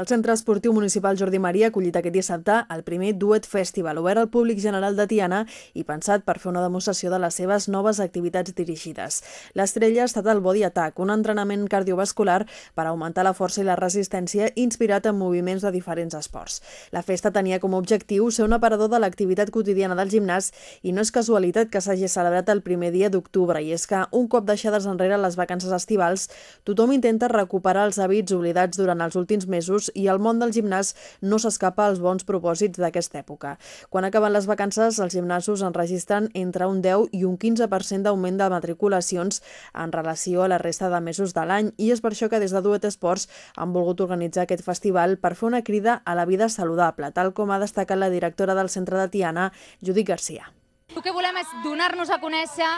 El Centre Esportiu Municipal Jordi Maria ha acollit aquest dissabte el primer Duet Festival, obert al públic general de Tiana i pensat per fer una demostració de les seves noves activitats dirigides. L'estrella ha estat el Body Attack, un entrenament cardiovascular per augmentar la força i la resistència inspirat en moviments de diferents esports. La festa tenia com a objectiu ser un aparador de l'activitat quotidiana del gimnàs i no és casualitat que s'hagi celebrat el primer dia d'octubre i és que, un cop deixades enrere les vacances estivals, tothom intenta recuperar els hàbits oblidats durant els últims mesos i el món del gimnàs no s'escapa als bons propòsits d'aquesta època. Quan acaben les vacances, els gimnasos enregistren entre un 10 i un 15% d'augment de matriculacions en relació a la resta de mesos de l'any i és per això que des de Duet Esports han volgut organitzar aquest festival per fer una crida a la vida saludable, tal com ha destacat la directora del centre de Tiana, Judit Garcia. El que volem és donar-nos a conèixer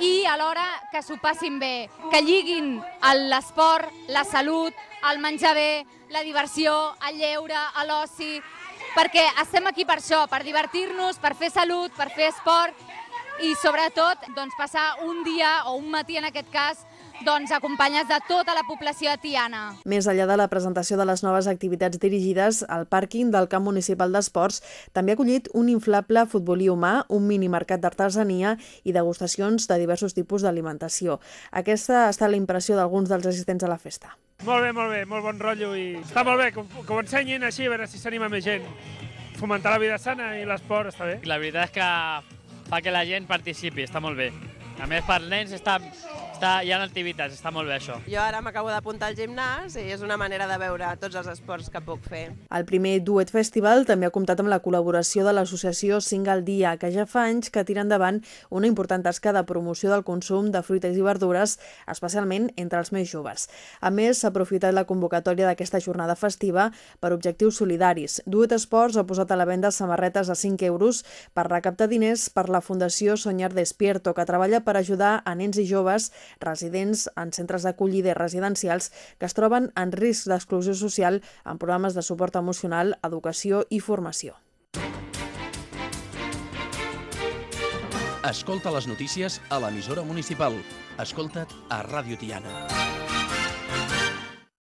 i alhora que s'ho passin bé, que lliguin l'esport, la salut, el menjar bé, la diversió, el lleure, l'oci, perquè estem aquí per això, per divertir-nos, per fer salut, per fer esport i sobretot doncs, passar un dia o un matí en aquest cas doncs, acompanyats de tota la població de Tiana. Més enllà de la presentació de les noves activitats dirigides, el pàrquing del Camp Municipal d'Esports també ha acollit un inflable futbolí humà, un minimercat d'artesania i degustacions de diversos tipus d'alimentació. Aquesta ha estat la impressió d'alguns dels assistents a la festa. Molt bé, molt bé, molt bon rotllo i està molt bé que, que ho ensenyin així, a veure si s'anima més gent. Fomentar la vida sana i l'esport està bé. La veritat és que fa que la gent participi, està molt bé. A més, per nens està, està, hi ha activitats, està molt bé això. Jo ara m'acabo d'apuntar al gimnàs i és una manera de veure tots els esports que puc fer. El primer Duet Festival també ha comptat amb la col·laboració de l'associació Single Dia, que ja fa anys que tira endavant una important tasca de promoció del consum de fruites i verdures, especialment entre els més joves. A més, s'ha aprofitat la convocatòria d'aquesta jornada festiva per objectius solidaris. Duet Esports ha posat a la venda samarretes a 5 euros per recaptar diners per la Fundació Soñar Despierto, que treballa per ajudar a nens i joves residents en centres d'acollida residencials que es troben en risc d'exclusió social en programes de suport emocional, educació i formació. Escolta les notícies a l'emissora municipal. Escolta't a Ràdio Tiana.